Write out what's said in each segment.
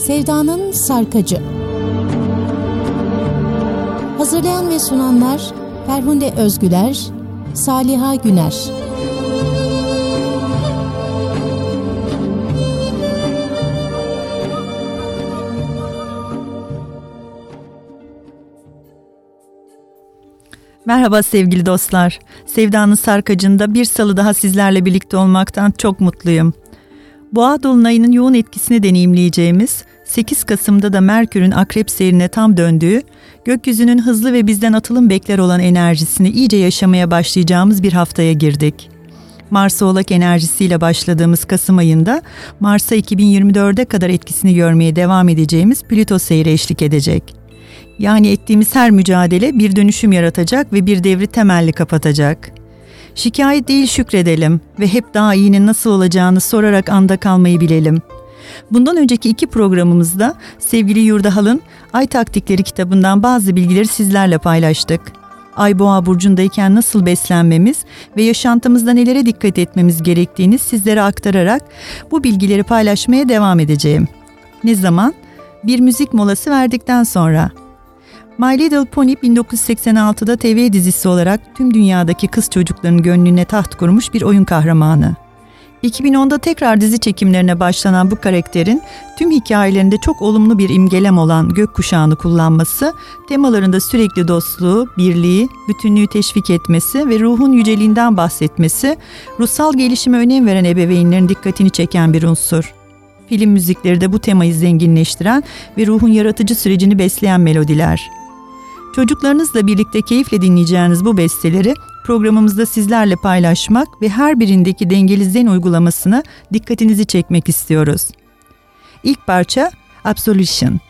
Sevdanın Sarkacı Hazırlayan ve sunanlar Ferhunde Özgüler, Saliha Güner Merhaba sevgili dostlar. Sevdanın Sarkacı'nda bir salı daha sizlerle birlikte olmaktan çok mutluyum. Boğa dolunayının yoğun etkisini deneyimleyeceğimiz, 8 Kasım'da da Merkür'ün akrep seyrine tam döndüğü, gökyüzünün hızlı ve bizden atılım bekler olan enerjisini iyice yaşamaya başlayacağımız bir haftaya girdik. Mars Oğlak enerjisiyle başladığımız Kasım ayında Mars'a 2024'e kadar etkisini görmeye devam edeceğimiz Plüto seyri eşlik edecek. Yani ettiğimiz her mücadele bir dönüşüm yaratacak ve bir devri temelli kapatacak. Şikayet değil şükredelim ve hep daha iyinin nasıl olacağını sorarak anda kalmayı bilelim. Bundan önceki iki programımızda sevgili Yurdahal'ın Ay Taktikleri kitabından bazı bilgileri sizlerle paylaştık. Ay Boğa burcundayken nasıl beslenmemiz ve yaşantımızda nelere dikkat etmemiz gerektiğini sizlere aktararak bu bilgileri paylaşmaya devam edeceğim. Ne zaman? Bir müzik molası verdikten sonra. My Little Pony 1986'da TV dizisi olarak tüm dünyadaki kız çocuklarının gönlüne taht kurmuş bir oyun kahramanı. 2010'da tekrar dizi çekimlerine başlanan bu karakterin tüm hikayelerinde çok olumlu bir imgelem olan gökkuşağını kullanması, temalarında sürekli dostluğu, birliği, bütünlüğü teşvik etmesi ve ruhun yüceliğinden bahsetmesi, ruhsal gelişime önem veren ebeveynlerin dikkatini çeken bir unsur. Film müzikleri de bu temayı zenginleştiren ve ruhun yaratıcı sürecini besleyen melodiler. Çocuklarınızla birlikte keyifle dinleyeceğiniz bu besteleri programımızda sizlerle paylaşmak ve her birindeki dengeli zen uygulamasına dikkatinizi çekmek istiyoruz. İlk parça Absolution.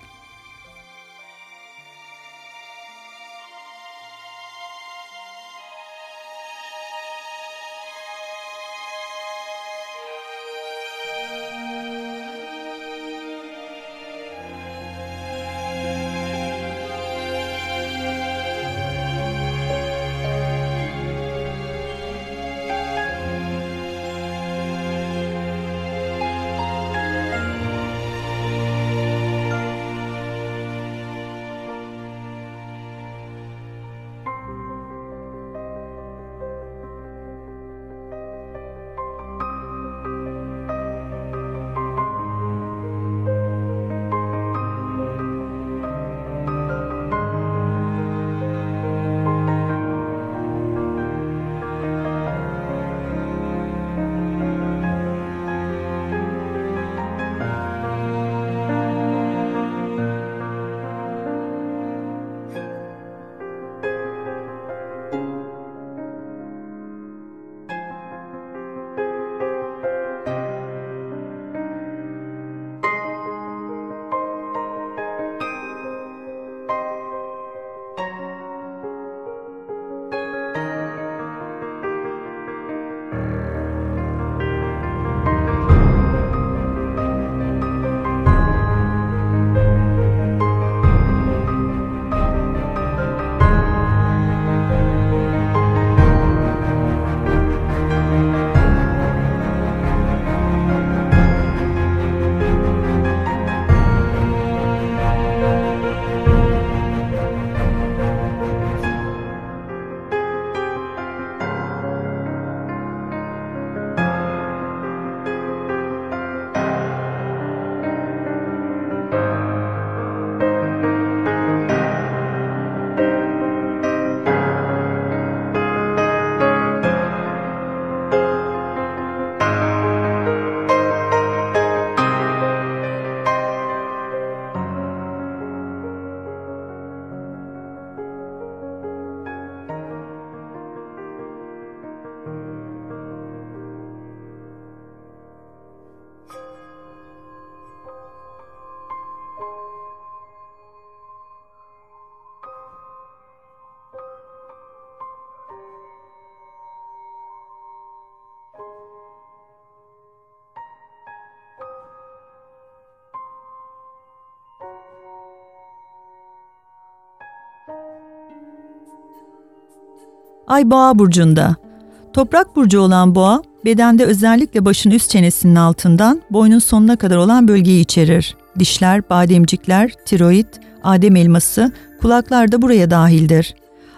Ay Boğa burcunda. Toprak burcu olan Boğa, bedende özellikle başın üst çenesinin altından boynun sonuna kadar olan bölgeyi içerir. Dişler, bademcikler, tiroid, adem elması, kulaklar da buraya dahildir.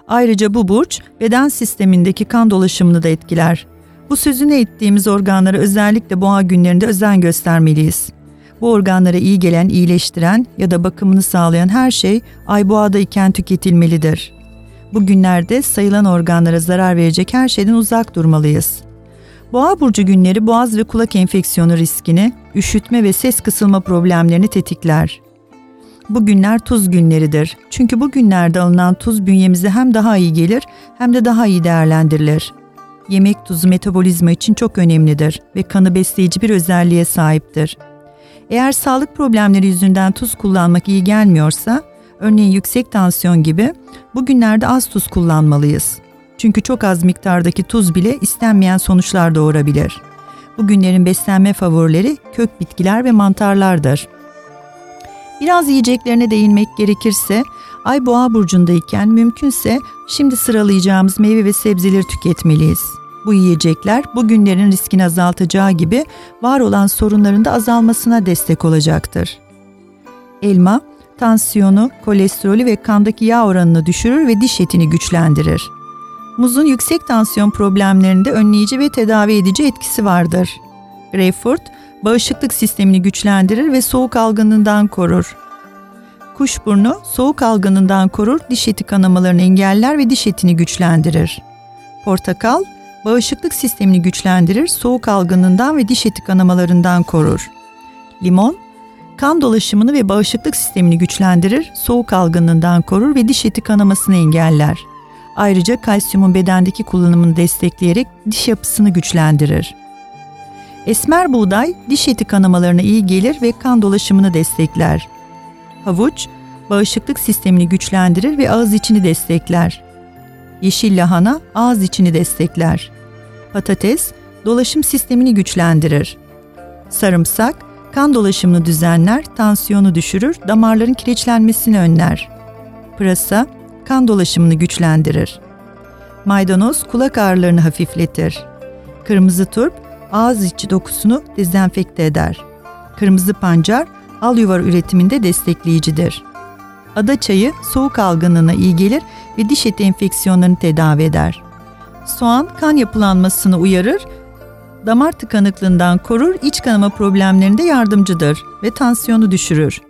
Ayrıca bu burç beden sistemindeki kan dolaşımını da etkiler. Bu sözünü ettiğimiz organlara özellikle boğa günlerinde özen göstermeliyiz. Bu organlara iyi gelen, iyileştiren ya da bakımını sağlayan her şey ay boğada iken tüketilmelidir. Bu günlerde sayılan organlara zarar verecek her şeyden uzak durmalıyız. Boğa burcu günleri boğaz ve kulak enfeksiyonu riskini, üşütme ve ses kısılma problemlerini tetikler. Bu günler tuz günleridir. Çünkü bu günlerde alınan tuz bünyemize hem daha iyi gelir hem de daha iyi değerlendirilir. Yemek tuzu metabolizma için çok önemlidir ve kanı besleyici bir özelliğe sahiptir. Eğer sağlık problemleri yüzünden tuz kullanmak iyi gelmiyorsa, örneğin yüksek tansiyon gibi, bugünlerde az tuz kullanmalıyız. Çünkü çok az miktardaki tuz bile istenmeyen sonuçlar doğurabilir. Bugünlerin beslenme favorileri kök bitkiler ve mantarlardır. Biraz yiyeceklerine değinmek gerekirse, Ay Boğa burcundayken mümkünse şimdi sıralayacağımız meyve ve sebzeleri tüketmeliyiz. Bu yiyecekler bugünlerin riskini azaltacağı gibi var olan sorunların da azalmasına destek olacaktır. Elma, tansiyonu, kolesterolü ve kandaki yağ oranını düşürür ve diş etini güçlendirir. Muzun yüksek tansiyon problemlerinde önleyici ve tedavi edici etkisi vardır. Greyfurt, bağışıklık sistemini güçlendirir ve soğuk algınlığından korur. Kuşburnu, soğuk algınından korur, diş eti kanamalarını engeller ve diş etini güçlendirir. Portakal, bağışıklık sistemini güçlendirir, soğuk algınlığından ve diş eti kanamalarından korur. Limon, kan dolaşımını ve bağışıklık sistemini güçlendirir, soğuk algınlığından korur ve diş eti kanamasını engeller. Ayrıca kalsiyumun bedendeki kullanımını destekleyerek diş yapısını güçlendirir. Esmer buğday diş eti kanamalarına iyi gelir ve kan dolaşımını destekler. Havuç, bağışıklık sistemini güçlendirir ve ağız içini destekler. Yeşil lahana ağız içini destekler. Patates, dolaşım sistemini güçlendirir. Sarımsak, kan dolaşımını düzenler, tansiyonu düşürür, damarların kireçlenmesini önler. Pırasa, kan dolaşımını güçlendirir. Maydanoz kulak ağrılarını hafifletir. Kırmızı turp ağız içi dokusunu dezenfekte eder. Kırmızı pancar al yuvar üretiminde destekleyicidir. Ada çayı soğuk algınlığına iyi gelir ve diş eti enfeksiyonlarını tedavi eder. Soğan kan yapılanmasını uyarır, damar tıkanıklığından korur, iç kanama problemlerinde yardımcıdır ve tansiyonu düşürür.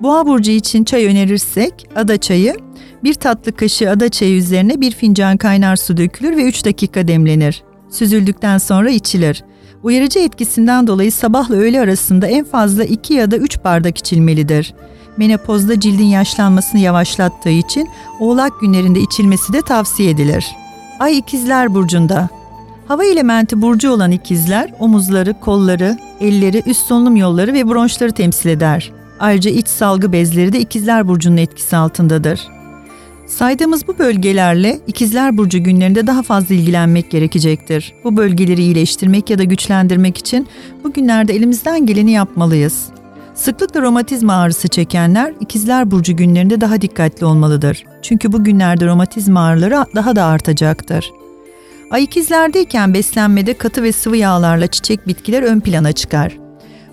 Boğa burcu için çay önerirsek ada çayı bir tatlı kaşığı ada çayı üzerine bir fincan kaynar su dökülür ve 3 dakika demlenir. Süzüldükten sonra içilir. Uyarıcı etkisinden dolayı sabahla öğle arasında en fazla 2 ya da 3 bardak içilmelidir. Menopozda cildin yaşlanmasını yavaşlattığı için oğlak günlerinde içilmesi de tavsiye edilir. Ay ikizler burcunda. Hava elementi burcu olan ikizler omuzları, kolları, elleri, üst solunum yolları ve bronşları temsil eder. Ayrıca iç salgı bezleri de ikizler burcunun etkisi altındadır. Saydığımız bu bölgelerle ikizler burcu günlerinde daha fazla ilgilenmek gerekecektir. Bu bölgeleri iyileştirmek ya da güçlendirmek için bu günlerde elimizden geleni yapmalıyız. Sıklıkla romatizma ağrısı çekenler ikizler burcu günlerinde daha dikkatli olmalıdır. Çünkü bu günlerde romatizma ağrıları daha da artacaktır. Ay ikizlerdeyken beslenmede katı ve sıvı yağlarla çiçek bitkiler ön plana çıkar.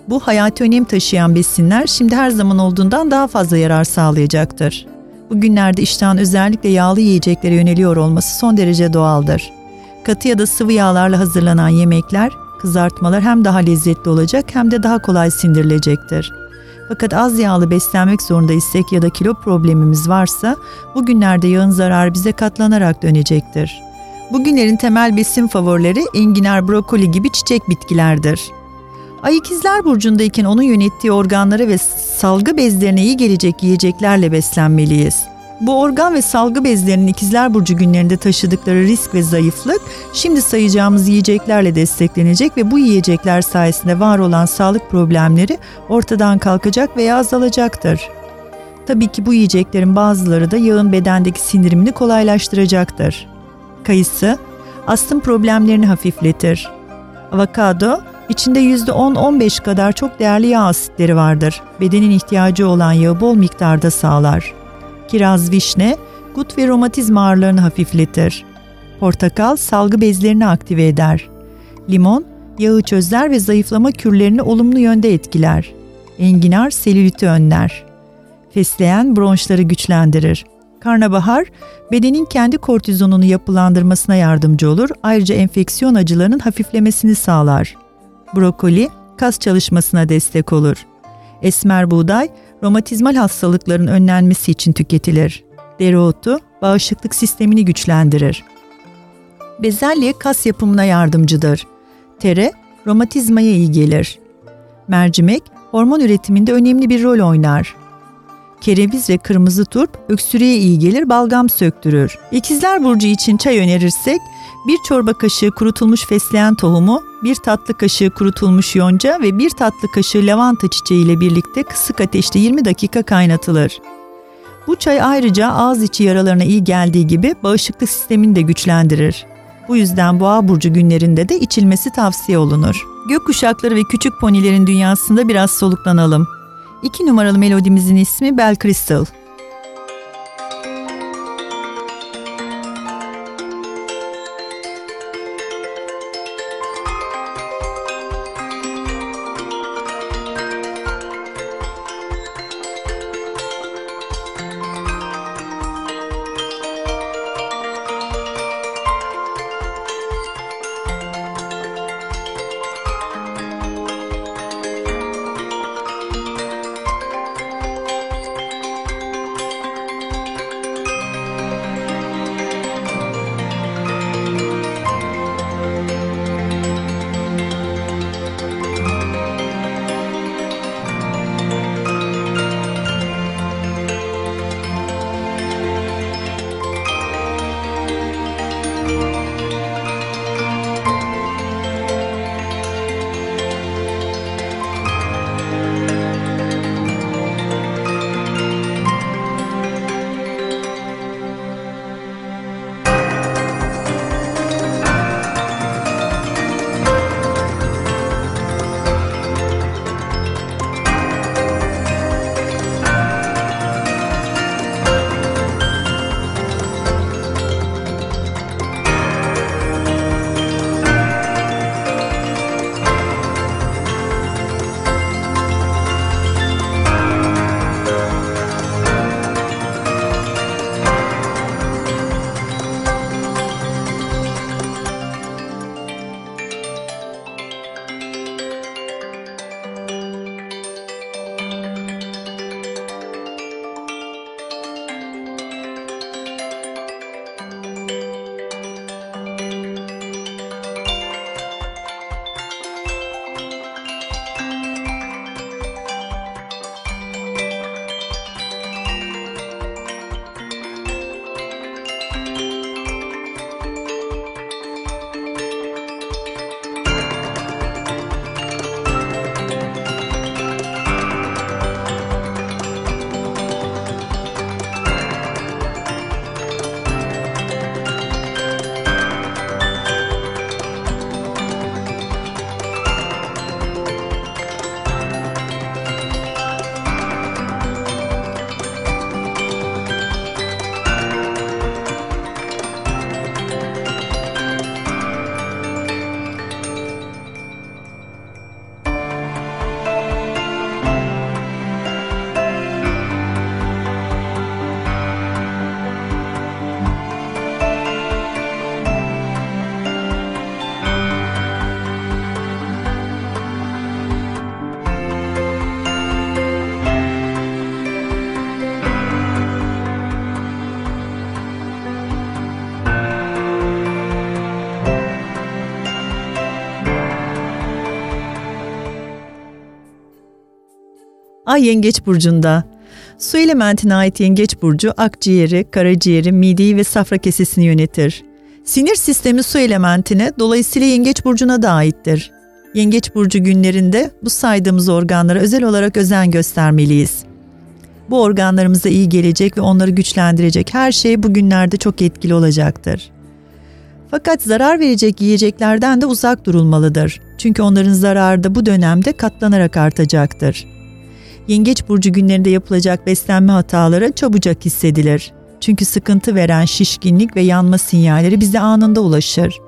Bu hayati önem taşıyan besinler şimdi her zaman olduğundan daha fazla yarar sağlayacaktır. Bugünlerde iştahın özellikle yağlı yiyeceklere yöneliyor olması son derece doğaldır. Katı ya da sıvı yağlarla hazırlanan yemekler, kızartmalar hem daha lezzetli olacak hem de daha kolay sindirilecektir. Fakat az yağlı beslenmek zorunda istek ya da kilo problemimiz varsa bugünlerde yağın zararı bize katlanarak dönecektir. Bugünlerin temel besin favorileri enginar, brokoli gibi çiçek bitkilerdir. Ay ikizler burcundayken onun yönettiği organlara ve salgı bezlerine iyi gelecek yiyeceklerle beslenmeliyiz. Bu organ ve salgı bezlerinin ikizler burcu günlerinde taşıdıkları risk ve zayıflık şimdi sayacağımız yiyeceklerle desteklenecek ve bu yiyecekler sayesinde var olan sağlık problemleri ortadan kalkacak veya azalacaktır. Tabii ki bu yiyeceklerin bazıları da yağın bedendeki sindirimini kolaylaştıracaktır. Kayısı, astım problemlerini hafifletir. Avokado, İçinde %10-15 kadar çok değerli yağ asitleri vardır. Bedenin ihtiyacı olan yağı bol miktarda sağlar. Kiraz vişne, gut ve romatizma ağrılarını hafifletir. Portakal salgı bezlerini aktive eder. Limon, yağı çözer ve zayıflama kürlerini olumlu yönde etkiler. Enginar selüliti önler. Fesleğen bronşları güçlendirir. Karnabahar bedenin kendi kortizonunu yapılandırmasına yardımcı olur. Ayrıca enfeksiyon acılarının hafiflemesini sağlar. Brokoli kas çalışmasına destek olur. Esmer buğday romatizmal hastalıkların önlenmesi için tüketilir. Dereotu bağışıklık sistemini güçlendirir. Bezelye kas yapımına yardımcıdır. Tere romatizmaya iyi gelir. Mercimek hormon üretiminde önemli bir rol oynar. Kereviz ve kırmızı turp öksürüğe iyi gelir, balgam söktürür. İkizler Burcu için çay önerirsek, bir çorba kaşığı kurutulmuş fesleğen tohumu, bir tatlı kaşığı kurutulmuş yonca ve bir tatlı kaşığı lavanta çiçeği ile birlikte kısık ateşte 20 dakika kaynatılır. Bu çay ayrıca ağız içi yaralarına iyi geldiği gibi bağışıklık sistemini de güçlendirir. Bu yüzden boğa burcu günlerinde de içilmesi tavsiye olunur. Gökkuşakları ve küçük ponilerin dünyasında biraz soluklanalım. İki numaralı melodimizin ismi Bell Crystal. Ay Yengeç Burcu'nda. Su elementine ait Yengeç Burcu akciğeri, karaciğeri, mideyi ve safra kesesini yönetir. Sinir sistemi su elementine dolayısıyla Yengeç Burcu'na da aittir. Yengeç Burcu günlerinde bu saydığımız organlara özel olarak özen göstermeliyiz. Bu organlarımıza iyi gelecek ve onları güçlendirecek her şey bu günlerde çok etkili olacaktır. Fakat zarar verecek yiyeceklerden de uzak durulmalıdır. Çünkü onların zararı da bu dönemde katlanarak artacaktır. Yengeç burcu günlerinde yapılacak beslenme hataları çabucak hissedilir. Çünkü sıkıntı veren şişkinlik ve yanma sinyalleri bize anında ulaşır.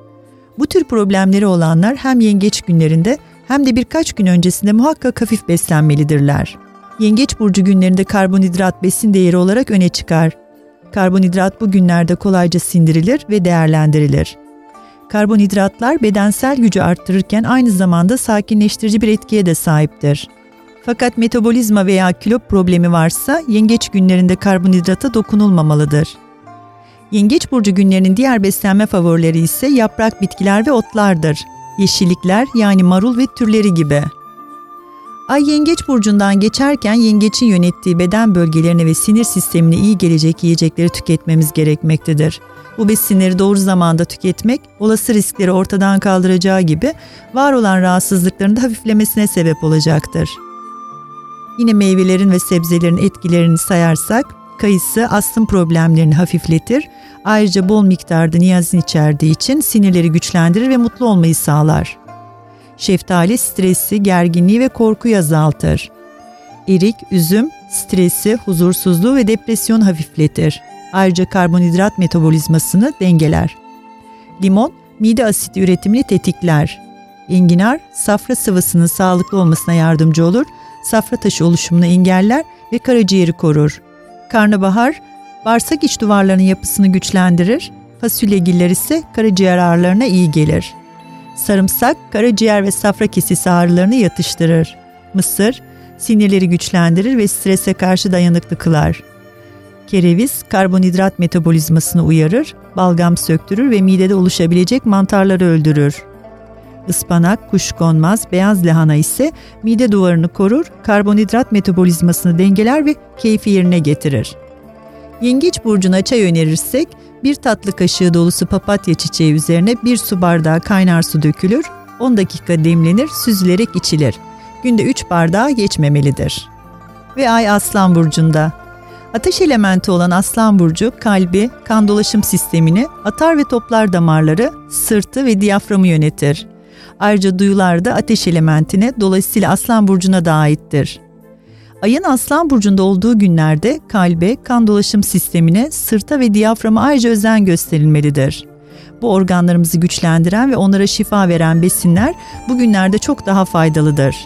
Bu tür problemleri olanlar hem yengeç günlerinde hem de birkaç gün öncesinde muhakkak hafif beslenmelidirler. Yengeç burcu günlerinde karbonhidrat besin değeri olarak öne çıkar. Karbonhidrat bu günlerde kolayca sindirilir ve değerlendirilir. Karbonhidratlar bedensel gücü arttırırken aynı zamanda sakinleştirici bir etkiye de sahiptir. Fakat metabolizma veya kilo problemi varsa yengeç günlerinde karbonhidrata dokunulmamalıdır. Yengeç burcu günlerinin diğer beslenme favorileri ise yaprak bitkiler ve otlardır. Yeşillikler yani marul ve türleri gibi. Ay yengeç burcundan geçerken yengeçin yönettiği beden bölgelerine ve sinir sistemine iyi gelecek yiyecekleri tüketmemiz gerekmektedir. Bu besinleri doğru zamanda tüketmek olası riskleri ortadan kaldıracağı gibi var olan rahatsızlıkların da hafiflemesine sebep olacaktır. Yine meyvelerin ve sebzelerin etkilerini sayarsak kayısı astım problemlerini hafifletir. Ayrıca bol miktarda niyazin içerdiği için sinirleri güçlendirir ve mutlu olmayı sağlar. Şeftali stresi, gerginliği ve korkuyu azaltır. Erik, üzüm stresi, huzursuzluğu ve depresyonu hafifletir. Ayrıca karbonhidrat metabolizmasını dengeler. Limon, mide asidi üretimini tetikler. Enginar, safra sıvısının sağlıklı olmasına yardımcı olur, safra taşı oluşumunu engeller ve karaciğeri korur. Karnabahar, bağırsak iç duvarlarının yapısını güçlendirir, fasulyegiller ise karaciğer ağrılarına iyi gelir. Sarımsak, karaciğer ve safra kesisi ağrılarını yatıştırır. Mısır, sinirleri güçlendirir ve strese karşı dayanıklı kılar. Kereviz, karbonhidrat metabolizmasını uyarır, balgam söktürür ve midede oluşabilecek mantarları öldürür. Ispanak, kuşkonmaz, beyaz lahana ise mide duvarını korur, karbonhidrat metabolizmasını dengeler ve keyfi yerine getirir. Yengeç burcuna çay önerirsek, bir tatlı kaşığı dolusu papatya çiçeği üzerine bir su bardağı kaynar su dökülür, 10 dakika demlenir, süzülerek içilir. Günde 3 bardağı geçmemelidir. Ve ay Aslan burcunda. Ateş elementi olan Aslan burcu kalbi, kan dolaşım sistemini, atar ve toplar damarları, sırtı ve diyaframı yönetir. Ayrıca duyular da ateş elementine dolayısıyla Aslan burcuna da aittir. Ayın Aslan burcunda olduğu günlerde kalbe, kan dolaşım sistemine, sırta ve diyaframa ayrıca özen gösterilmelidir. Bu organlarımızı güçlendiren ve onlara şifa veren besinler bu günlerde çok daha faydalıdır.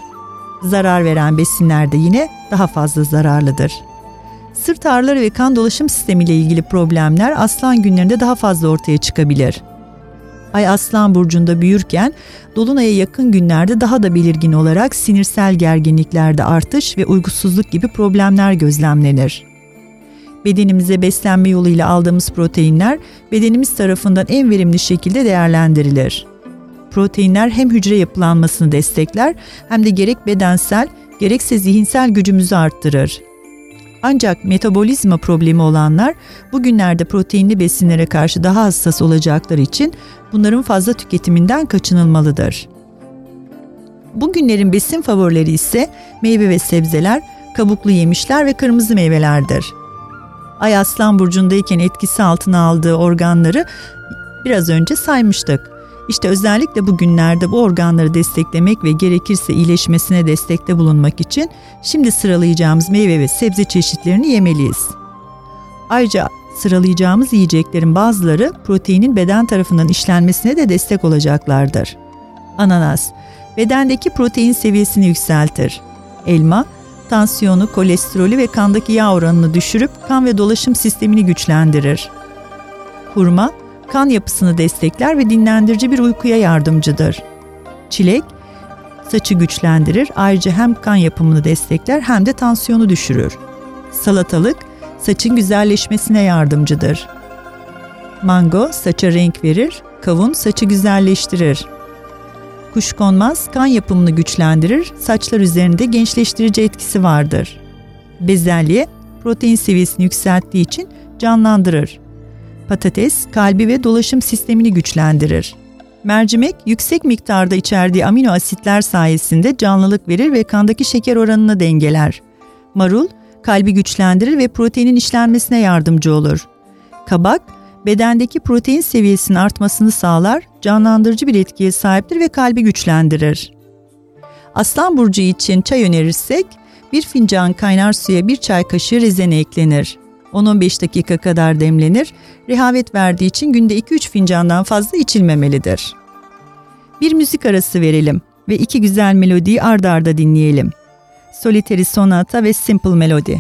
Zarar veren besinler de yine daha fazla zararlıdır. Sırt ağrıları ve kan dolaşım sistemiyle ilgili problemler aslan günlerinde daha fazla ortaya çıkabilir. Ay Aslan burcunda büyürken dolunaya yakın günlerde daha da belirgin olarak sinirsel gerginliklerde artış ve uykusuzluk gibi problemler gözlemlenir. Bedenimize beslenme yoluyla aldığımız proteinler bedenimiz tarafından en verimli şekilde değerlendirilir. Proteinler hem hücre yapılanmasını destekler hem de gerek bedensel gerekse zihinsel gücümüzü arttırır. Ancak metabolizma problemi olanlar bugünlerde proteinli besinlere karşı daha hassas olacakları için bunların fazla tüketiminden kaçınılmalıdır. Bugünlerin besin favorileri ise meyve ve sebzeler, kabuklu yemişler ve kırmızı meyvelerdir. Ay Aslan burcundayken etkisi altına aldığı organları biraz önce saymıştık. İşte özellikle bu günlerde bu organları desteklemek ve gerekirse iyileşmesine destekte bulunmak için şimdi sıralayacağımız meyve ve sebze çeşitlerini yemeliyiz. Ayrıca sıralayacağımız yiyeceklerin bazıları proteinin beden tarafından işlenmesine de destek olacaklardır. Ananas, bedendeki protein seviyesini yükseltir. Elma, tansiyonu, kolesterolü ve kandaki yağ oranını düşürüp kan ve dolaşım sistemini güçlendirir. Hurma, kan yapısını destekler ve dinlendirici bir uykuya yardımcıdır. Çilek, saçı güçlendirir, ayrıca hem kan yapımını destekler hem de tansiyonu düşürür. Salatalık, saçın güzelleşmesine yardımcıdır. Mango, saça renk verir, kavun saçı güzelleştirir. Kuşkonmaz kan yapımını güçlendirir, saçlar üzerinde gençleştirici etkisi vardır. Bezelye, protein seviyesini yükselttiği için canlandırır. Patates kalbi ve dolaşım sistemini güçlendirir. Mercimek yüksek miktarda içerdiği amino asitler sayesinde canlılık verir ve kandaki şeker oranını dengeler. Marul kalbi güçlendirir ve proteinin işlenmesine yardımcı olur. Kabak bedendeki protein seviyesinin artmasını sağlar, canlandırıcı bir etkiye sahiptir ve kalbi güçlendirir. Aslan burcu için çay önerirsek, bir fincan kaynar suya bir çay kaşığı rezene eklenir. 10-15 dakika kadar demlenir. Rehavet verdiği için günde 2-3 fincandan fazla içilmemelidir. Bir müzik arası verelim. ve iki güzel melodiyi ardarda arda dinleyelim. Solitary Sonata ve Simple Melody.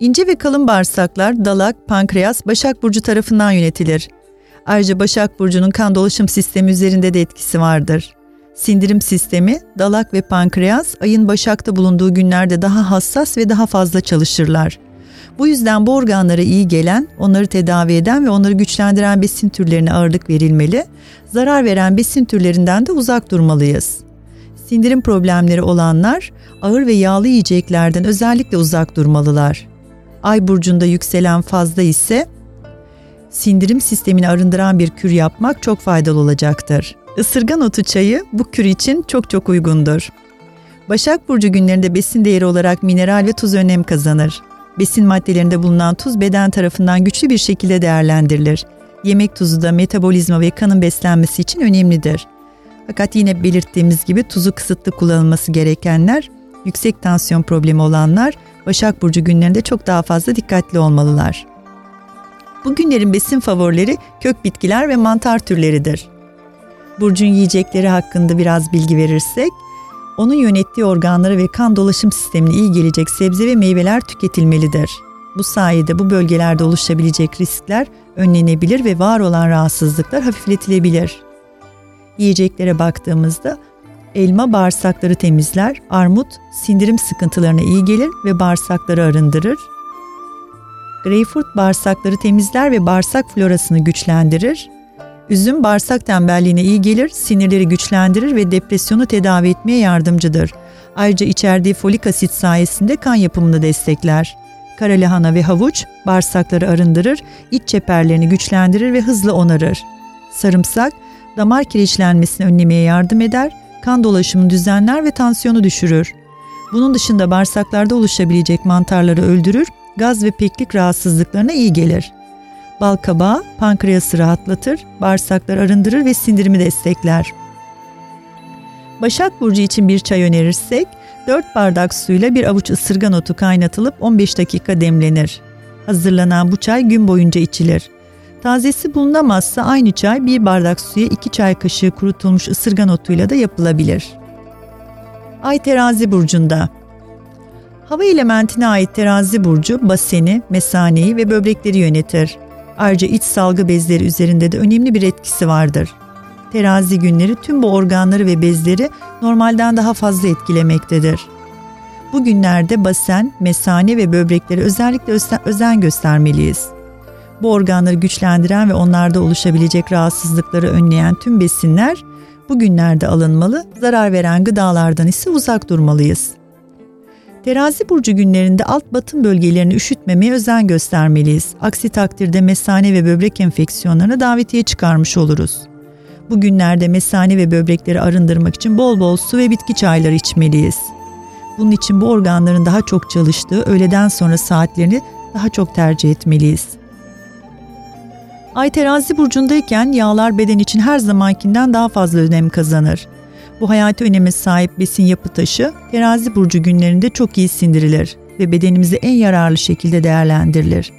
İnce ve kalın bağırsaklar, dalak, pankreas, Başak Burcu tarafından yönetilir. Ayrıca Başak Burcu'nun kan dolaşım sistemi üzerinde de etkisi vardır. Sindirim sistemi, dalak ve pankreas ayın Başak'ta bulunduğu günlerde daha hassas ve daha fazla çalışırlar. Bu yüzden bu organlara iyi gelen, onları tedavi eden ve onları güçlendiren besin türlerine ağırlık verilmeli, zarar veren besin türlerinden de uzak durmalıyız. Sindirim problemleri olanlar ağır ve yağlı yiyeceklerden özellikle uzak durmalılar. Ay burcunda yükselen fazla ise sindirim sistemini arındıran bir kür yapmak çok faydalı olacaktır. Isırgan otu çayı bu kür için çok çok uygundur. Başak Burcu günlerinde besin değeri olarak mineral ve tuz önem kazanır. Besin maddelerinde bulunan tuz beden tarafından güçlü bir şekilde değerlendirilir. Yemek tuzu da metabolizma ve kanın beslenmesi için önemlidir. Fakat yine belirttiğimiz gibi tuzu kısıtlı kullanılması gerekenler, yüksek tansiyon problemi olanlar Başak Burcu günlerinde çok daha fazla dikkatli olmalılar. Bu günlerin besin favorileri kök bitkiler ve mantar türleridir. Burcun yiyecekleri hakkında biraz bilgi verirsek, onun yönettiği organlara ve kan dolaşım sistemine iyi gelecek sebze ve meyveler tüketilmelidir. Bu sayede bu bölgelerde oluşabilecek riskler önlenebilir ve var olan rahatsızlıklar hafifletilebilir. Yiyeceklere baktığımızda Elma bağırsakları temizler, armut sindirim sıkıntılarına iyi gelir ve bağırsakları arındırır. Greyfurt bağırsakları temizler ve bağırsak florasını güçlendirir. Üzüm bağırsak tembelliğine iyi gelir, sinirleri güçlendirir ve depresyonu tedavi etmeye yardımcıdır. Ayrıca içerdiği folik asit sayesinde kan yapımını destekler. Kara lahana ve havuç bağırsakları arındırır, iç çeperlerini güçlendirir ve hızlı onarır. Sarımsak damar kireçlenmesini önlemeye yardım eder, kan dolaşımını düzenler ve tansiyonu düşürür. Bunun dışında bağırsaklarda oluşabilecek mantarları öldürür, gaz ve peklik rahatsızlıklarına iyi gelir. Bal kabağı pankreası rahatlatır, bağırsakları arındırır ve sindirimi destekler. Başak Burcu için bir çay önerirsek, 4 bardak suyla bir avuç ısırgan otu kaynatılıp 15 dakika demlenir. Hazırlanan bu çay gün boyunca içilir. Tazesi bulunamazsa aynı çay bir bardak suya 2 çay kaşığı kurutulmuş ısırgan otuyla da yapılabilir. Ay terazi burcunda Hava elementine ait terazi burcu baseni, mesaneyi ve böbrekleri yönetir. Ayrıca iç salgı bezleri üzerinde de önemli bir etkisi vardır. Terazi günleri tüm bu organları ve bezleri normalden daha fazla etkilemektedir. Bu günlerde basen, mesane ve böbrekleri özellikle özen göstermeliyiz. Bu organları güçlendiren ve onlarda oluşabilecek rahatsızlıkları önleyen tüm besinler bu günlerde alınmalı, zarar veren gıdalardan ise uzak durmalıyız. Terazi burcu günlerinde alt batın bölgelerini üşütmemeye özen göstermeliyiz. Aksi takdirde mesane ve böbrek enfeksiyonlarına davetiye çıkarmış oluruz. Bu günlerde mesane ve böbrekleri arındırmak için bol bol su ve bitki çayları içmeliyiz. Bunun için bu organların daha çok çalıştığı öğleden sonra saatlerini daha çok tercih etmeliyiz. Ay terazi burcundayken yağlar beden için her zamankinden daha fazla önem kazanır. Bu hayati öneme sahip besin yapı taşı terazi burcu günlerinde çok iyi sindirilir ve bedenimize en yararlı şekilde değerlendirilir.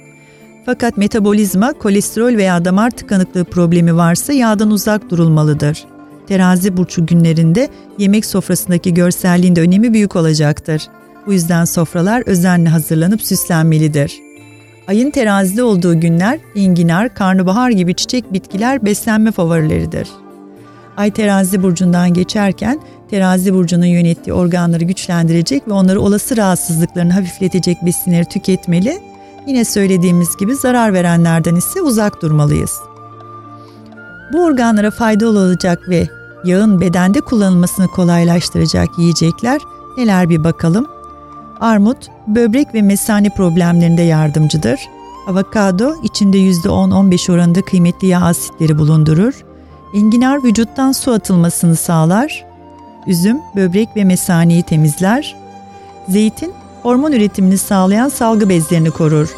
Fakat metabolizma, kolesterol veya damar tıkanıklığı problemi varsa yağdan uzak durulmalıdır. Terazi burcu günlerinde yemek sofrasındaki görselliğin de önemi büyük olacaktır. Bu yüzden sofralar özenle hazırlanıp süslenmelidir. Ayın terazide olduğu günler enginar, karnabahar gibi çiçek bitkiler beslenme favorileridir. Ay terazi burcundan geçerken terazi burcunun yönettiği organları güçlendirecek ve onları olası rahatsızlıklarını hafifletecek besinleri tüketmeli. Yine söylediğimiz gibi zarar verenlerden ise uzak durmalıyız. Bu organlara faydalı olacak ve yağın bedende kullanılmasını kolaylaştıracak yiyecekler neler bir bakalım. Armut, böbrek ve mesane problemlerinde yardımcıdır. Avokado içinde %10-15 oranında kıymetli yağ asitleri bulundurur. Enginar vücuttan su atılmasını sağlar. Üzüm böbrek ve mesaneyi temizler. Zeytin hormon üretimini sağlayan salgı bezlerini korur.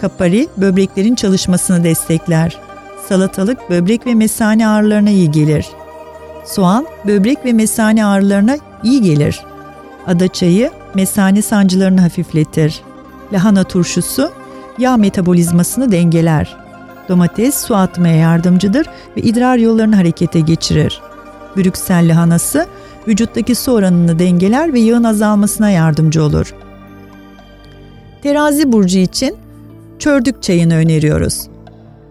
Kapari böbreklerin çalışmasını destekler. Salatalık böbrek ve mesane ağrılarına iyi gelir. Soğan böbrek ve mesane ağrılarına iyi gelir. Ada çayı mesane sancılarını hafifletir. Lahana turşusu yağ metabolizmasını dengeler. Domates su atmaya yardımcıdır ve idrar yollarını harekete geçirir. Brüksel lahanası vücuttaki su oranını dengeler ve yağın azalmasına yardımcı olur. Terazi burcu için çördük çayını öneriyoruz.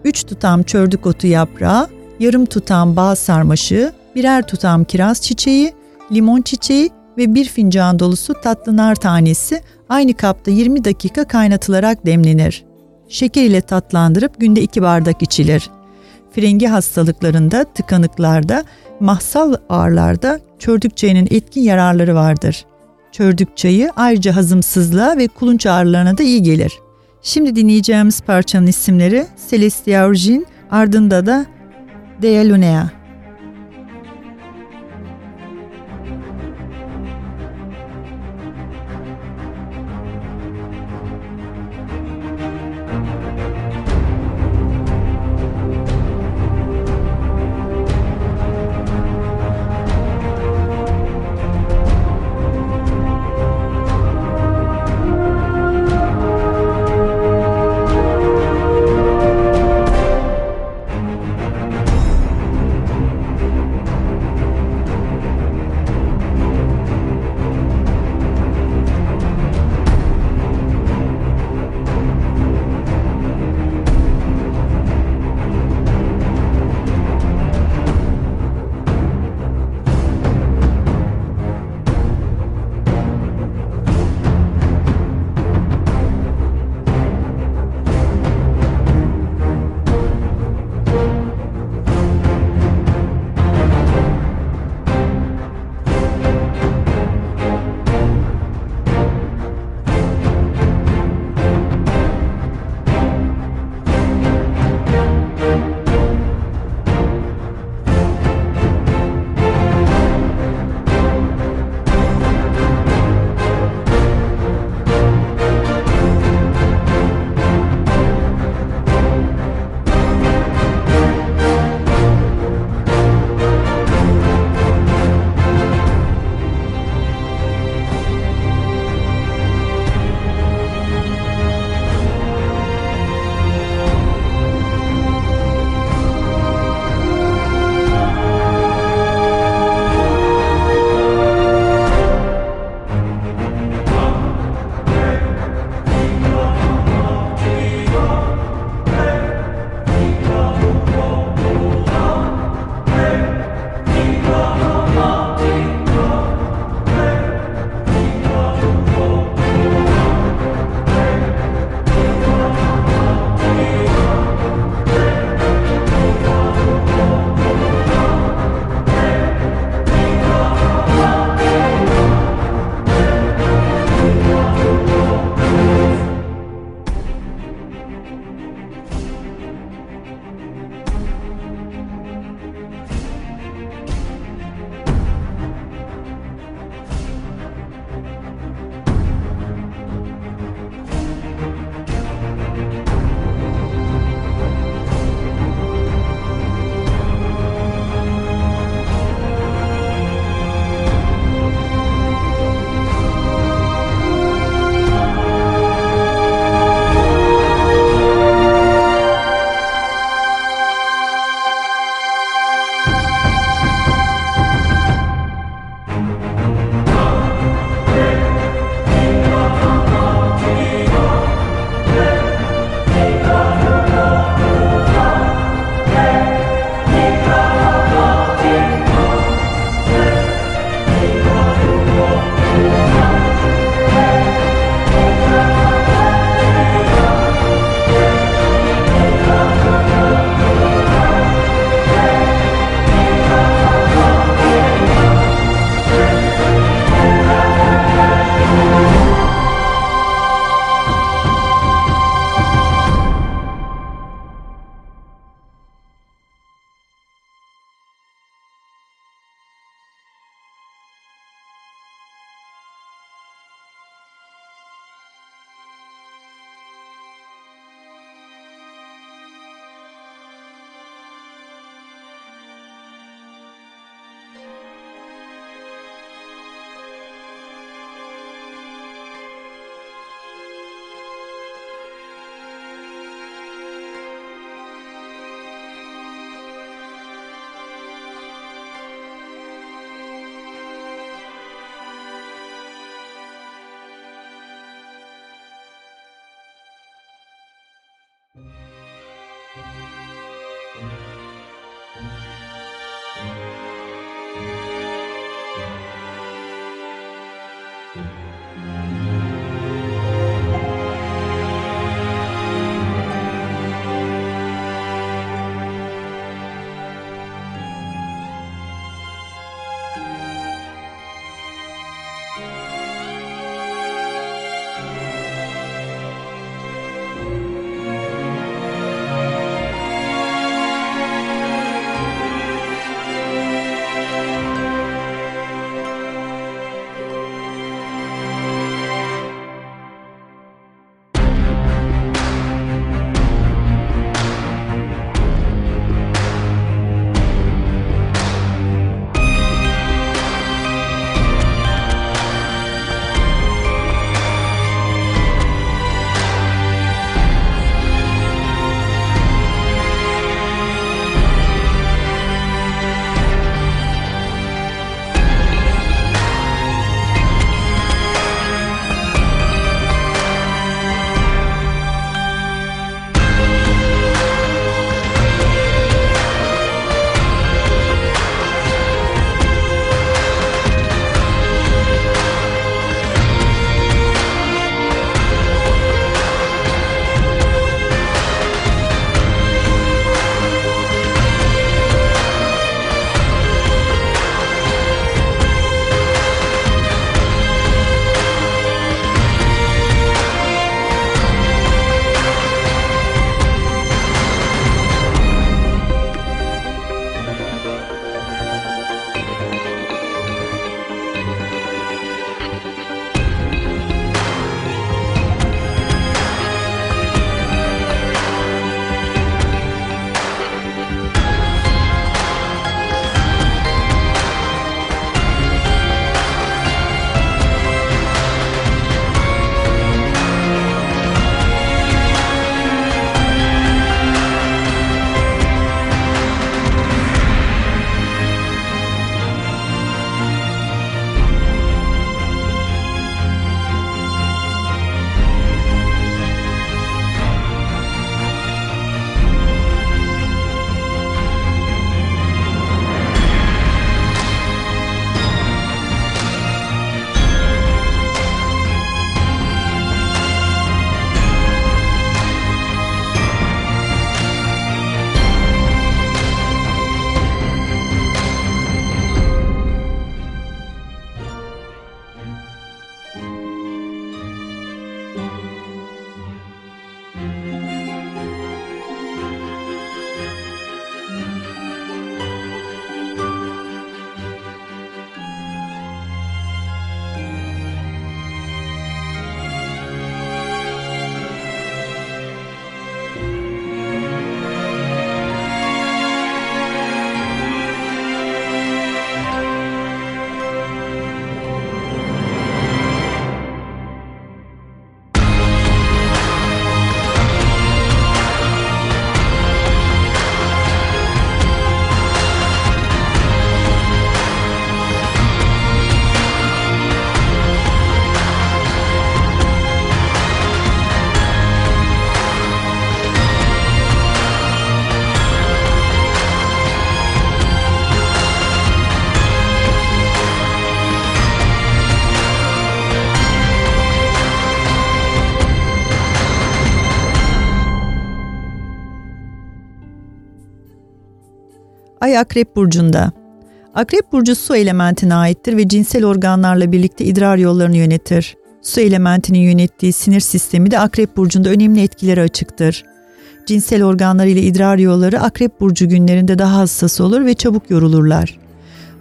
3 tutam çördük otu yaprağı, yarım tutam bağ sarmaşığı, birer tutam kiraz çiçeği, limon çiçeği ve bir fincan dolusu tatlı nar tanesi aynı kapta 20 dakika kaynatılarak demlenir. Şeker ile tatlandırıp günde 2 bardak içilir. Frengi hastalıklarında, tıkanıklarda, mahsal ağrılarda çördük çayının etkin yararları vardır. Çördük çayı ayrıca hazımsızlığa ve kulunç ağrılarına da iyi gelir. Şimdi dinleyeceğimiz parçanın isimleri Celestia Orjin, ardında da Dea Lunea. Ay Akrep Burcu'nda. Akrep Burcu su elementine aittir ve cinsel organlarla birlikte idrar yollarını yönetir. Su elementinin yönettiği sinir sistemi de Akrep Burcu'nda önemli etkileri açıktır. Cinsel organlar ile idrar yolları Akrep Burcu günlerinde daha hassas olur ve çabuk yorulurlar.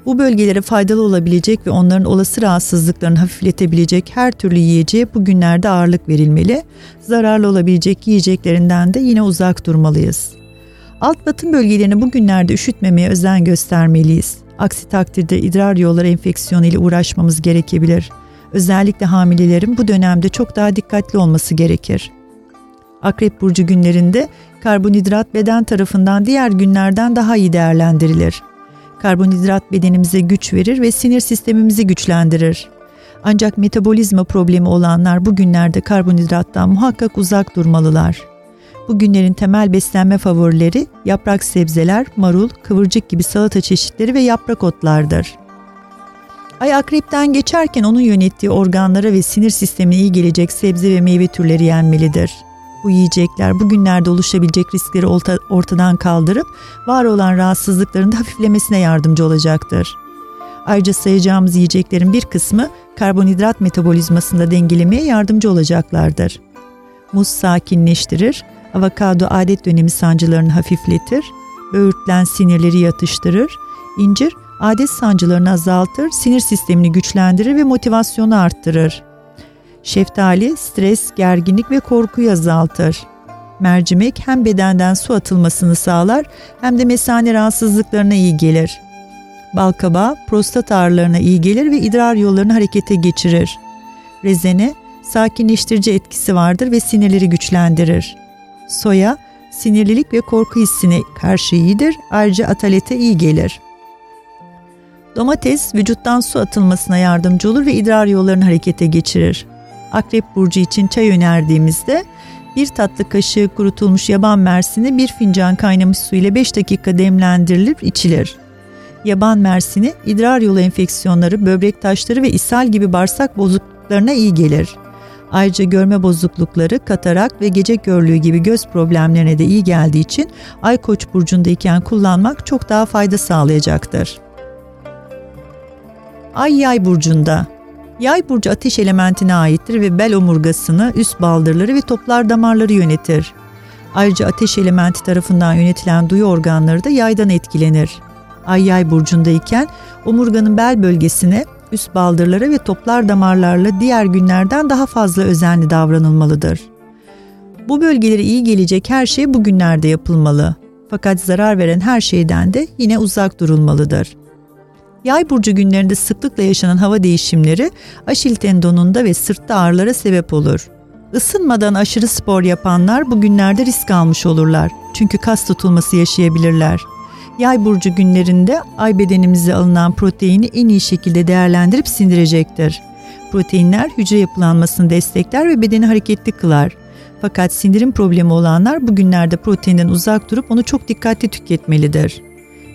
Bu bölgelere faydalı olabilecek ve onların olası rahatsızlıklarını hafifletebilecek her türlü yiyeceğe bu günlerde ağırlık verilmeli, zararlı olabilecek yiyeceklerinden de yine uzak durmalıyız. Alt batın bölgelerini bu günlerde üşütmemeye özen göstermeliyiz. Aksi takdirde idrar yolları enfeksiyonu ile uğraşmamız gerekebilir. Özellikle hamilelerin bu dönemde çok daha dikkatli olması gerekir. Akrep burcu günlerinde karbonhidrat beden tarafından diğer günlerden daha iyi değerlendirilir. Karbonhidrat bedenimize güç verir ve sinir sistemimizi güçlendirir. Ancak metabolizma problemi olanlar bu günlerde karbonhidrattan muhakkak uzak durmalılar. Bu günlerin temel beslenme favorileri yaprak sebzeler, marul, kıvırcık gibi salata çeşitleri ve yaprak otlardır. Ay akrepten geçerken onun yönettiği organlara ve sinir sistemine iyi gelecek sebze ve meyve türleri yenmelidir. Bu yiyecekler bugünlerde oluşabilecek riskleri ortadan kaldırıp var olan rahatsızlıkların da hafiflemesine yardımcı olacaktır. Ayrıca sayacağımız yiyeceklerin bir kısmı karbonhidrat metabolizmasında dengelemeye yardımcı olacaklardır. Muz sakinleştirir, avokado adet dönemi sancılarını hafifletir, böğürtlen sinirleri yatıştırır, incir adet sancılarını azaltır, sinir sistemini güçlendirir ve motivasyonu arttırır. Şeftali stres, gerginlik ve korkuyu azaltır. Mercimek hem bedenden su atılmasını sağlar hem de mesane rahatsızlıklarına iyi gelir. Balkabağı prostat ağrılarına iyi gelir ve idrar yollarını harekete geçirir. Rezene sakinleştirici etkisi vardır ve sinirleri güçlendirir. Soya sinirlilik ve korku hissine karşı iyidir. Ayrıca atalete iyi gelir. Domates vücuttan su atılmasına yardımcı olur ve idrar yollarını harekete geçirir. Akrep burcu için çay önerdiğimizde bir tatlı kaşığı kurutulmuş yaban mersini bir fincan kaynamış su ile 5 dakika demlendirilip içilir. Yaban mersini idrar yolu enfeksiyonları, böbrek taşları ve ishal gibi bağırsak bozukluklarına iyi gelir. Ayrıca görme bozuklukları, katarak ve gece görlüğü gibi göz problemlerine de iyi geldiği için Ay Koç burcundayken kullanmak çok daha fayda sağlayacaktır. Ay Yay burcunda Yay burcu ateş elementine aittir ve bel omurgasını, üst baldırları ve toplar damarları yönetir. Ayrıca ateş elementi tarafından yönetilen duyu organları da yaydan etkilenir. Ay yay burcundayken omurganın bel bölgesine, üst baldırlara ve toplar damarlarla diğer günlerden daha fazla özenli davranılmalıdır. Bu bölgelere iyi gelecek her şey bu günlerde yapılmalı. Fakat zarar veren her şeyden de yine uzak durulmalıdır. Yay burcu günlerinde sıklıkla yaşanan hava değişimleri aşil tendonunda ve sırtta ağrılara sebep olur. Isınmadan aşırı spor yapanlar bu günlerde risk almış olurlar. Çünkü kas tutulması yaşayabilirler. Yay burcu günlerinde ay bedenimize alınan proteini en iyi şekilde değerlendirip sindirecektir. Proteinler hücre yapılanmasını destekler ve bedeni hareketli kılar. Fakat sindirim problemi olanlar bu günlerde proteinden uzak durup onu çok dikkatli tüketmelidir.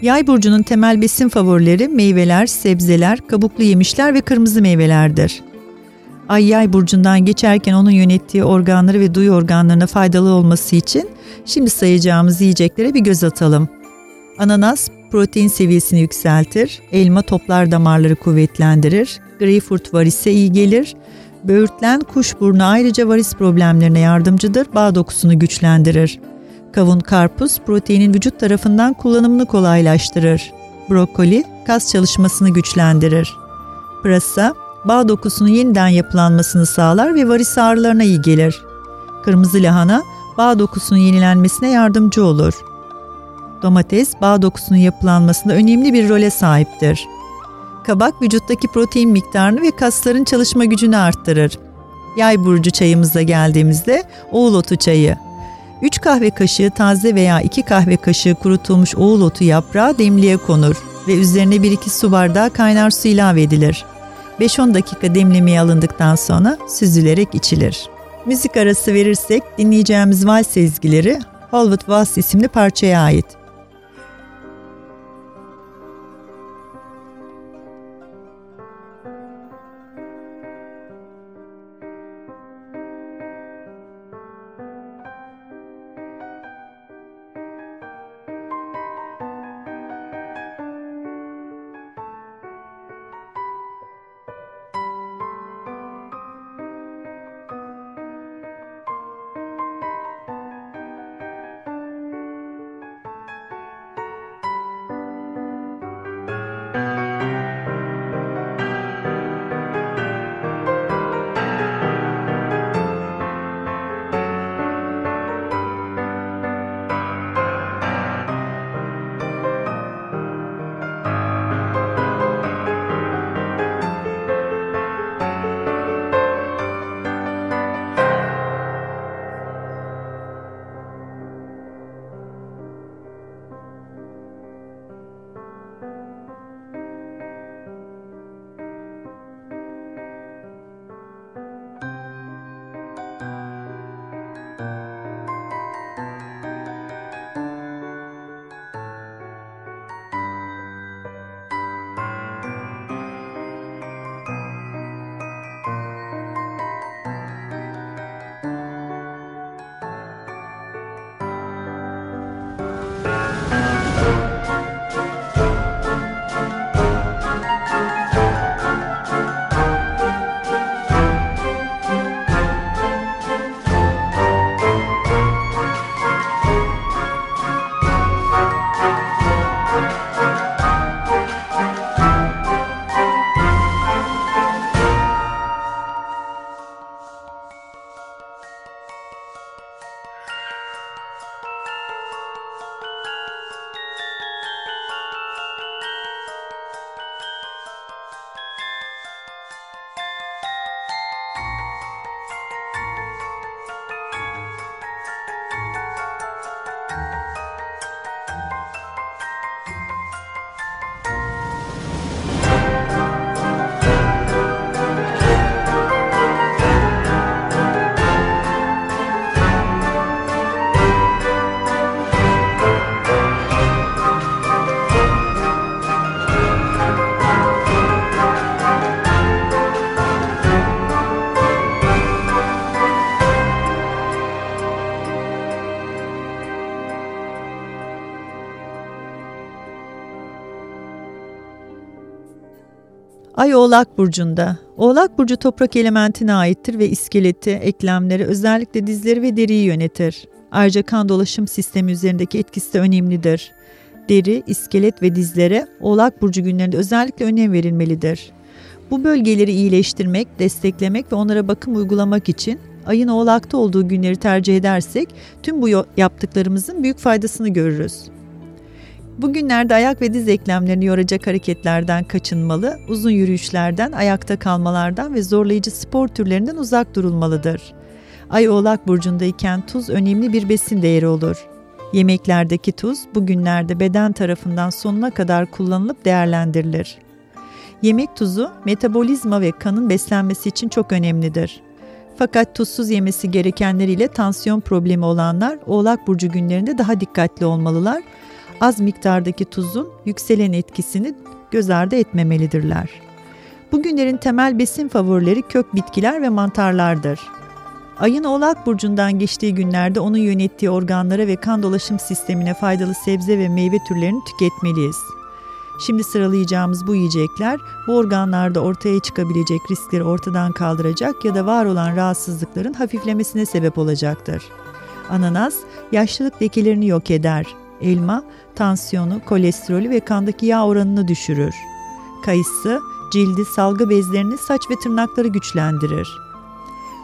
Yay burcunun temel besin favorileri meyveler, sebzeler, kabuklu yemişler ve kırmızı meyvelerdir. Ay yay burcundan geçerken onun yönettiği organları ve duyu organlarına faydalı olması için şimdi sayacağımız yiyeceklere bir göz atalım. Ananas protein seviyesini yükseltir, elma toplar damarları kuvvetlendirir, greyfurt varise iyi gelir, böğürtlen kuşburnu ayrıca varis problemlerine yardımcıdır, bağ dokusunu güçlendirir. Kavun karpuz proteinin vücut tarafından kullanımını kolaylaştırır. Brokoli kas çalışmasını güçlendirir. Pırasa bağ dokusunun yeniden yapılanmasını sağlar ve varis ağrılarına iyi gelir. Kırmızı lahana bağ dokusunun yenilenmesine yardımcı olur. Domates bağ dokusunun yapılanmasında önemli bir role sahiptir. Kabak vücuttaki protein miktarını ve kasların çalışma gücünü arttırır. Yay burcu çayımıza geldiğimizde oğul otu çayı 3 kahve kaşığı taze veya 2 kahve kaşığı kurutulmuş oğul otu yaprağı demliğe konur ve üzerine 1-2 su bardağı kaynar su ilave edilir. 5-10 dakika demlemeye alındıktan sonra süzülerek içilir. Müzik arası verirsek dinleyeceğimiz vals sezgileri Hollywood Vals isimli parçaya ait. Ay Oğlak Burcu'nda. Oğlak Burcu toprak elementine aittir ve iskeleti, eklemleri, özellikle dizleri ve deriyi yönetir. Ayrıca kan dolaşım sistemi üzerindeki etkisi de önemlidir. Deri, iskelet ve dizlere Oğlak Burcu günlerinde özellikle önem verilmelidir. Bu bölgeleri iyileştirmek, desteklemek ve onlara bakım uygulamak için ayın oğlakta olduğu günleri tercih edersek tüm bu yaptıklarımızın büyük faydasını görürüz. Bugünlerde ayak ve diz eklemlerini yoracak hareketlerden kaçınmalı, uzun yürüyüşlerden, ayakta kalmalardan ve zorlayıcı spor türlerinden uzak durulmalıdır. Ay Oğlak burcundayken tuz önemli bir besin değeri olur. Yemeklerdeki tuz bugünlerde beden tarafından sonuna kadar kullanılıp değerlendirilir. Yemek tuzu metabolizma ve kanın beslenmesi için çok önemlidir. Fakat tuzsuz yemesi gerekenler ile tansiyon problemi olanlar Oğlak burcu günlerinde daha dikkatli olmalılar az miktardaki tuzun yükselen etkisini göz ardı etmemelidirler. Bugünlerin temel besin favorileri kök bitkiler ve mantarlardır. Ayın Oğlak burcundan geçtiği günlerde onun yönettiği organlara ve kan dolaşım sistemine faydalı sebze ve meyve türlerini tüketmeliyiz. Şimdi sıralayacağımız bu yiyecekler bu organlarda ortaya çıkabilecek riskleri ortadan kaldıracak ya da var olan rahatsızlıkların hafiflemesine sebep olacaktır. Ananas yaşlılık lekelerini yok eder. Elma tansiyonu, kolesterolü ve kandaki yağ oranını düşürür. Kayısı, cildi, salgı bezlerini, saç ve tırnakları güçlendirir.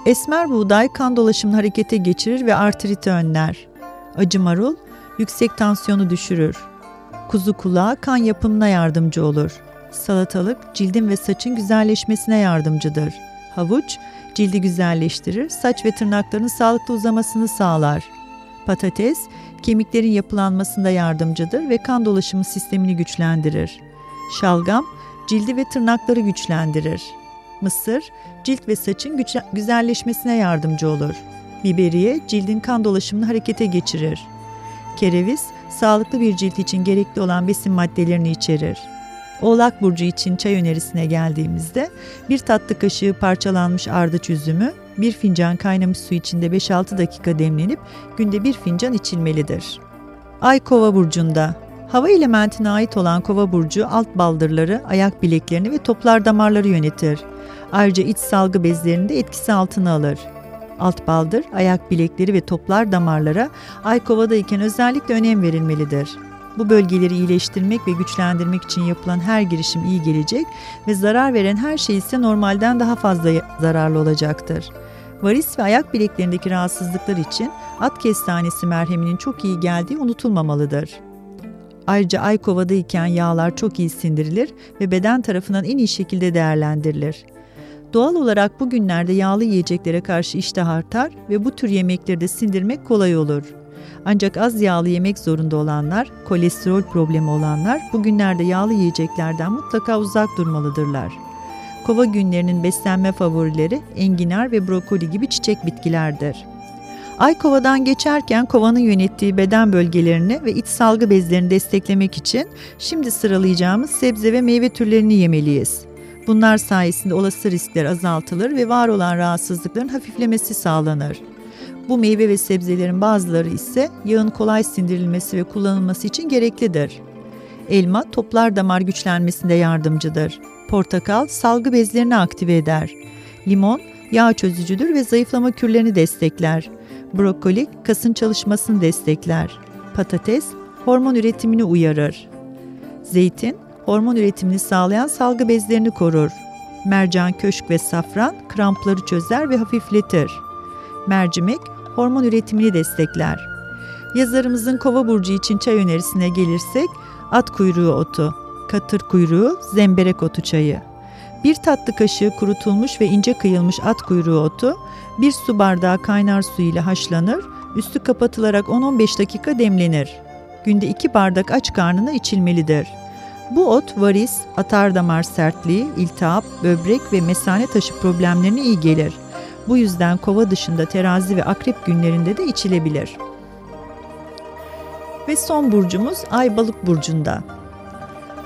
Esmer buğday kan dolaşımını harekete geçirir ve artriti önler. Acı marul, yüksek tansiyonu düşürür. Kuzu kulağı kan yapımına yardımcı olur. Salatalık, cildin ve saçın güzelleşmesine yardımcıdır. Havuç, cildi güzelleştirir, saç ve tırnakların sağlıklı uzamasını sağlar. Patates, kemiklerin yapılanmasında yardımcıdır ve kan dolaşımı sistemini güçlendirir. Şalgam, cildi ve tırnakları güçlendirir. Mısır, cilt ve saçın güzelleşmesine yardımcı olur. Biberiye, cildin kan dolaşımını harekete geçirir. Kereviz, sağlıklı bir cilt için gerekli olan besin maddelerini içerir. Oğlak burcu için çay önerisine geldiğimizde bir tatlı kaşığı parçalanmış ardıç üzümü, bir fincan kaynamış su içinde 5-6 dakika demlenip günde bir fincan içilmelidir. Ay Kova burcunda Hava elementine ait olan kova burcu alt baldırları, ayak bileklerini ve toplar damarları yönetir. Ayrıca iç salgı bezlerini de etkisi altına alır. Alt baldır, ayak bilekleri ve toplar damarlara ay kovadayken özellikle önem verilmelidir. Bu bölgeleri iyileştirmek ve güçlendirmek için yapılan her girişim iyi gelecek ve zarar veren her şey ise normalden daha fazla zararlı olacaktır. Varis ve ayak bileklerindeki rahatsızlıklar için at kestanesi merheminin çok iyi geldiği unutulmamalıdır. Ayrıca ay kovadayken yağlar çok iyi sindirilir ve beden tarafından en iyi şekilde değerlendirilir. Doğal olarak bugünlerde yağlı yiyeceklere karşı iştah artar ve bu tür yemekleri de sindirmek kolay olur. Ancak az yağlı yemek zorunda olanlar, kolesterol problemi olanlar bugünlerde yağlı yiyeceklerden mutlaka uzak durmalıdırlar. Kova günlerinin beslenme favorileri enginar ve brokoli gibi çiçek bitkilerdir. Ay kovadan geçerken kovanın yönettiği beden bölgelerini ve iç salgı bezlerini desteklemek için şimdi sıralayacağımız sebze ve meyve türlerini yemeliyiz. Bunlar sayesinde olası riskler azaltılır ve var olan rahatsızlıkların hafiflemesi sağlanır. Bu meyve ve sebzelerin bazıları ise yağın kolay sindirilmesi ve kullanılması için gereklidir. Elma toplar damar güçlenmesinde yardımcıdır. Portakal salgı bezlerini aktive eder. Limon yağ çözücüdür ve zayıflama kürlerini destekler. Brokoli kasın çalışmasını destekler. Patates hormon üretimini uyarır. Zeytin hormon üretimini sağlayan salgı bezlerini korur. Mercan, köşk ve safran krampları çözer ve hafifletir. Mercimek hormon üretimini destekler. Yazarımızın kova burcu için çay önerisine gelirsek at kuyruğu otu, katır kuyruğu, zemberek otu çayı. Bir tatlı kaşığı kurutulmuş ve ince kıyılmış at kuyruğu otu bir su bardağı kaynar su ile haşlanır, üstü kapatılarak 10-15 dakika demlenir. Günde 2 bardak aç karnına içilmelidir. Bu ot varis, atar damar sertliği, iltihap, böbrek ve mesane taşı problemlerine iyi gelir. Bu yüzden kova dışında terazi ve akrep günlerinde de içilebilir. Ve son burcumuz Ay Balık burcunda.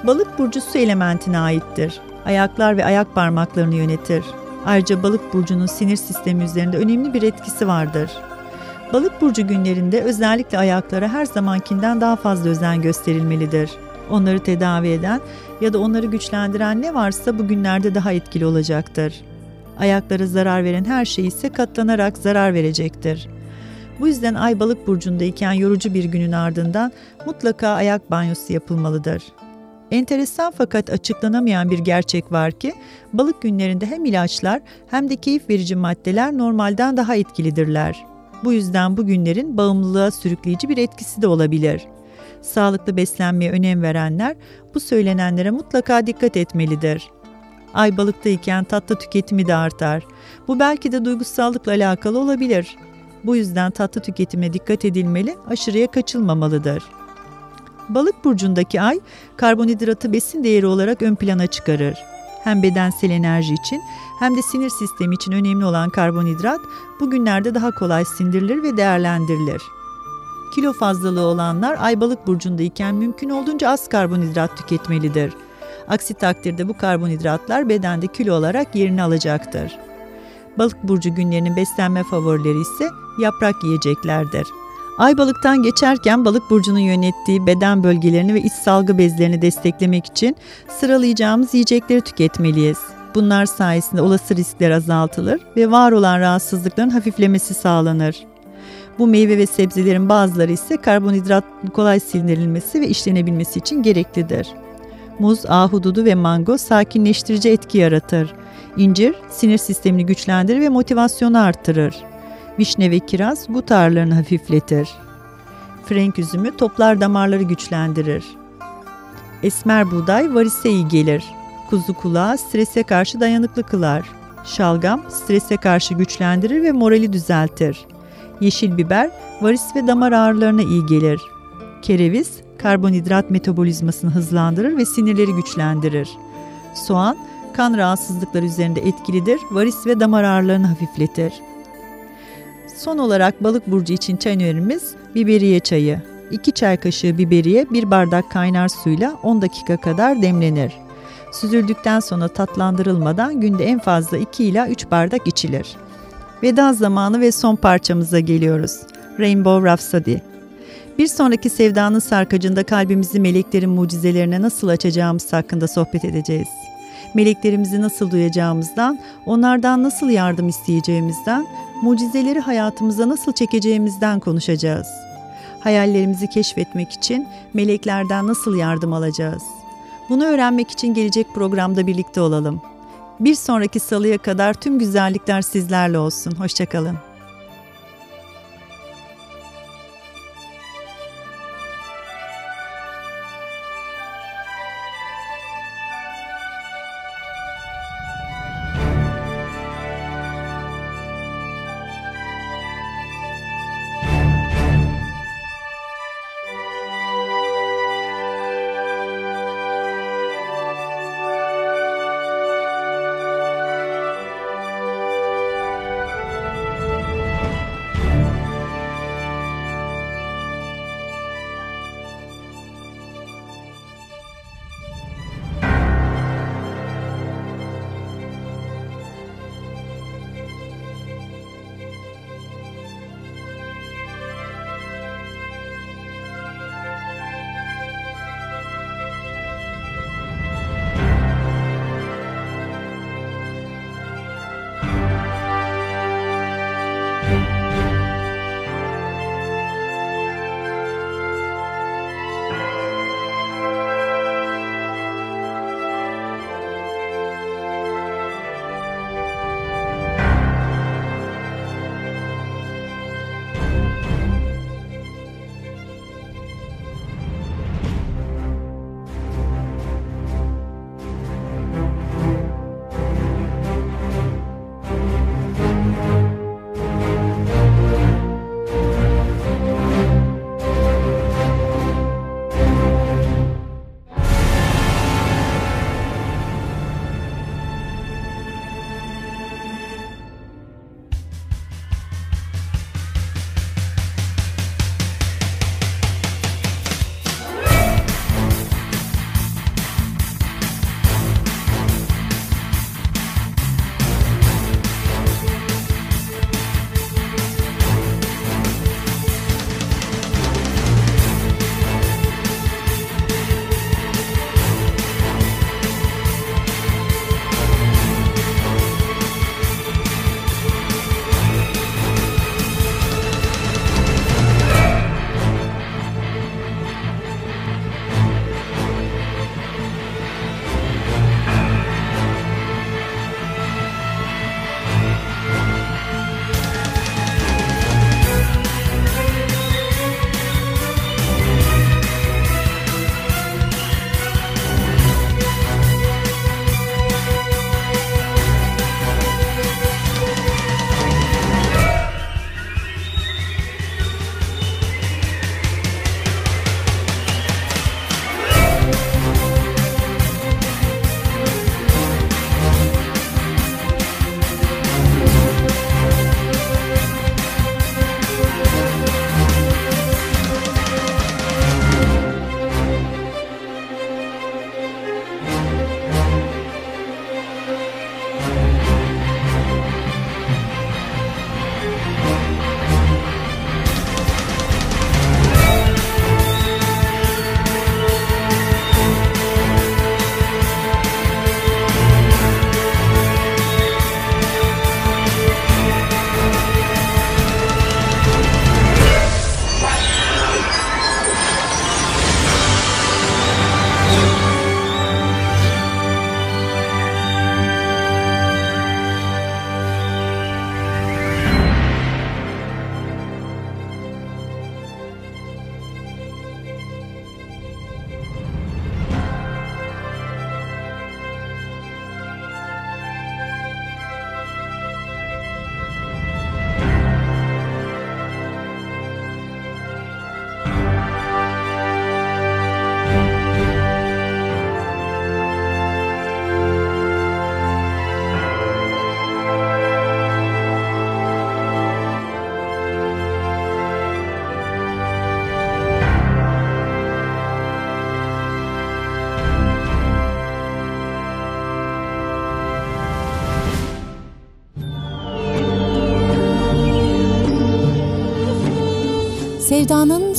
Balık burcu su elementine aittir. Ayaklar ve ayak parmaklarını yönetir. Ayrıca balık burcunun sinir sistemi üzerinde önemli bir etkisi vardır. Balık burcu günlerinde özellikle ayaklara her zamankinden daha fazla özen gösterilmelidir. Onları tedavi eden ya da onları güçlendiren ne varsa bugünlerde daha etkili olacaktır. Ayaklara zarar veren her şey ise katlanarak zarar verecektir. Bu yüzden Ay Balık burcundayken yorucu bir günün ardından mutlaka ayak banyosu yapılmalıdır. Enteresan fakat açıklanamayan bir gerçek var ki balık günlerinde hem ilaçlar hem de keyif verici maddeler normalden daha etkilidirler. Bu yüzden bu günlerin bağımlılığa sürükleyici bir etkisi de olabilir. Sağlıklı beslenmeye önem verenler bu söylenenlere mutlaka dikkat etmelidir. Ay balıktayken tatlı tüketimi de artar. Bu belki de duygusallıkla alakalı olabilir. Bu yüzden tatlı tüketime dikkat edilmeli, aşırıya kaçılmamalıdır. Balık burcundaki ay karbonhidratı besin değeri olarak ön plana çıkarır. Hem bedensel enerji için hem de sinir sistemi için önemli olan karbonhidrat bugünlerde daha kolay sindirilir ve değerlendirilir. Kilo fazlalığı olanlar ay balık burcundayken mümkün olduğunca az karbonhidrat tüketmelidir. Aksi takdirde bu karbonhidratlar bedende kilo olarak yerini alacaktır. Balık burcu günlerinin beslenme favorileri ise yaprak yiyeceklerdir. Ay balıktan geçerken balık burcunun yönettiği beden bölgelerini ve iç salgı bezlerini desteklemek için sıralayacağımız yiyecekleri tüketmeliyiz. Bunlar sayesinde olası riskler azaltılır ve var olan rahatsızlıkların hafiflemesi sağlanır. Bu meyve ve sebzelerin bazıları ise karbonhidrat kolay sindirilmesi ve işlenebilmesi için gereklidir. Muz, ahududu ve mango sakinleştirici etki yaratır. İncir sinir sistemini güçlendirir ve motivasyonu artırır. Vişne ve kiraz gut ağrılarını hafifletir. Frenk üzümü toplar damarları güçlendirir. Esmer buğday varise iyi gelir. Kuzu kulağı strese karşı dayanıklı kılar. Şalgam strese karşı güçlendirir ve morali düzeltir. Yeşil biber varis ve damar ağrılarına iyi gelir. Kereviz karbonhidrat metabolizmasını hızlandırır ve sinirleri güçlendirir. Soğan kan rahatsızlıkları üzerinde etkilidir, varis ve damar ağrılarını hafifletir. Son olarak balık burcu için çay önerimiz biberiye çayı. 2 çay kaşığı biberiye 1 bardak kaynar suyla 10 dakika kadar demlenir. Süzüldükten sonra tatlandırılmadan günde en fazla 2 ila 3 bardak içilir. Veda zamanı ve son parçamıza geliyoruz. Rainbow Rhapsody. Bir sonraki sevdanın sarkacında kalbimizi meleklerin mucizelerine nasıl açacağımız hakkında sohbet edeceğiz. Meleklerimizi nasıl duyacağımızdan, onlardan nasıl yardım isteyeceğimizden, mucizeleri hayatımıza nasıl çekeceğimizden konuşacağız. Hayallerimizi keşfetmek için meleklerden nasıl yardım alacağız? Bunu öğrenmek için gelecek programda birlikte olalım. Bir sonraki salıya kadar tüm güzellikler sizlerle olsun. Hoşçakalın.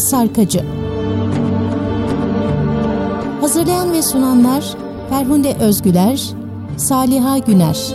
Sarkacı. Hazırlayan ve sunanlar Ferhunde Özgüler, Saliha Güner